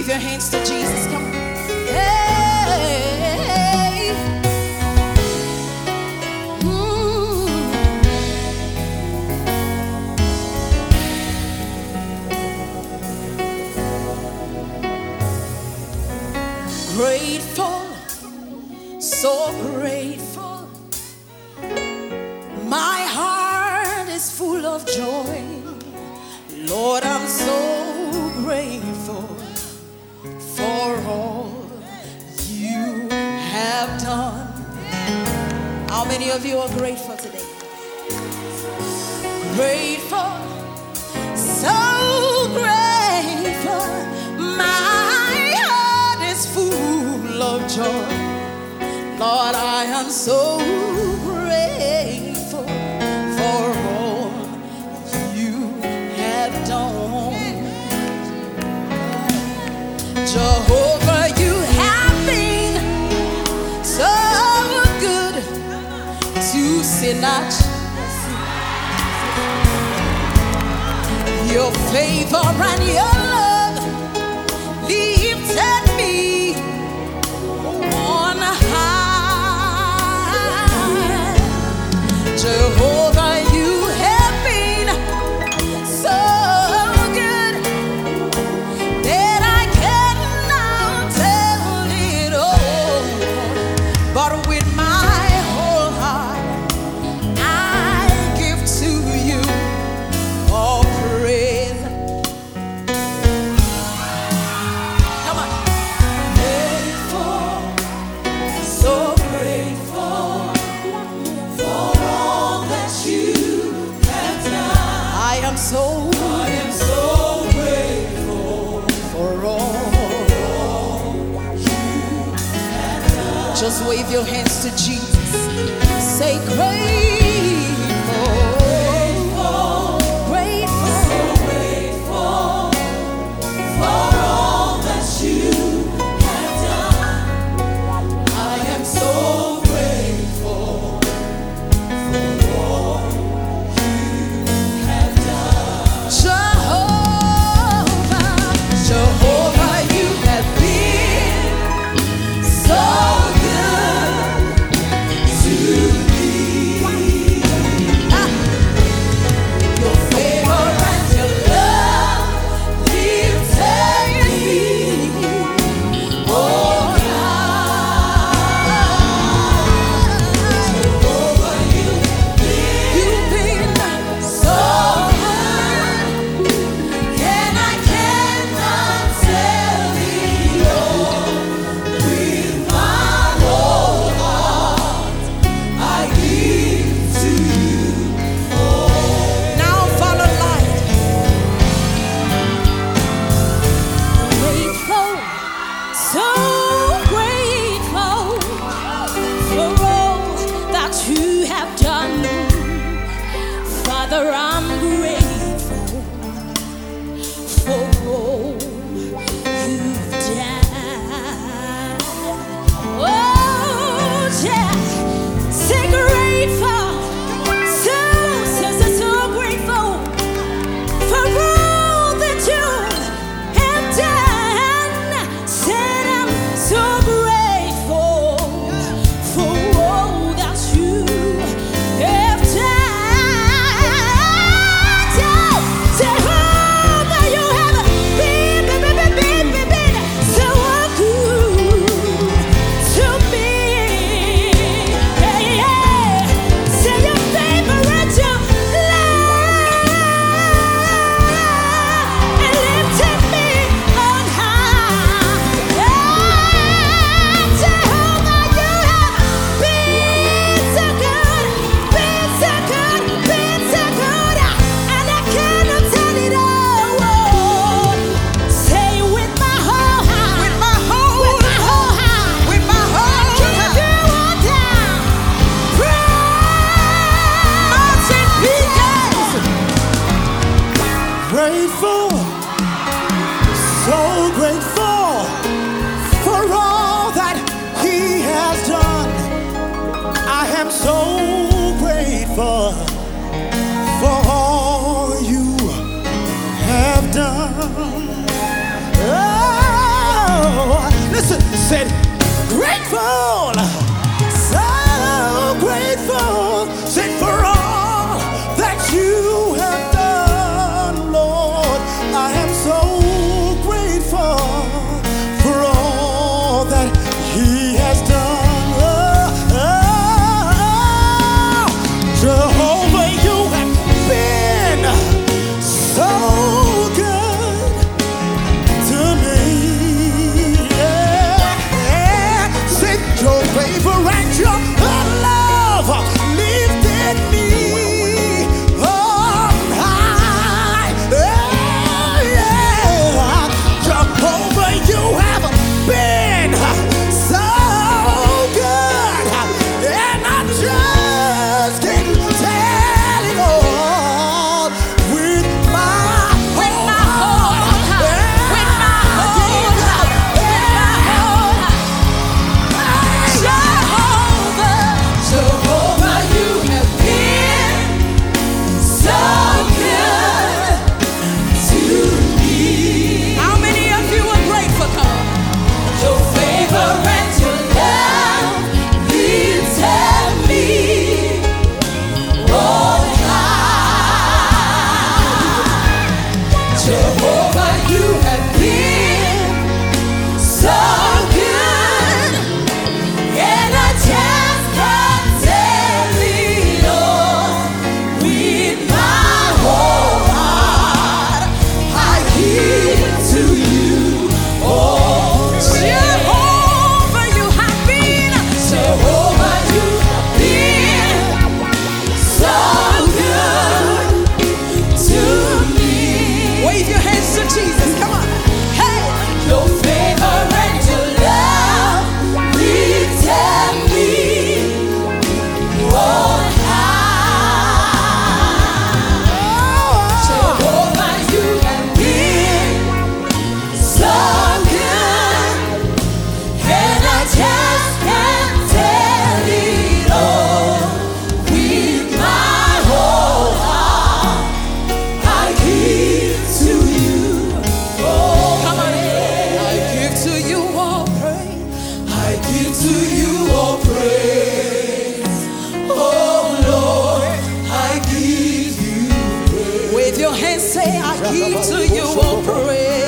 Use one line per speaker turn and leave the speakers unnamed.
wave your hands to Jesus. Come. Hey. Mm. Grateful, so grateful. My heart is full of joy, Lord. many of you are grateful today? Grateful, so grateful. My heart is full of joy. Lord, I am so he not? Your favor and your just wave your hands to Jesus. Say, Great. grateful, so grateful for all that
He has done. I am so grateful for all you have done. Oh,
listen, said grateful. He your
hands, say, I give to you a praise.